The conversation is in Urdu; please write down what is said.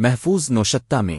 محفوظ نوشتہ میں۔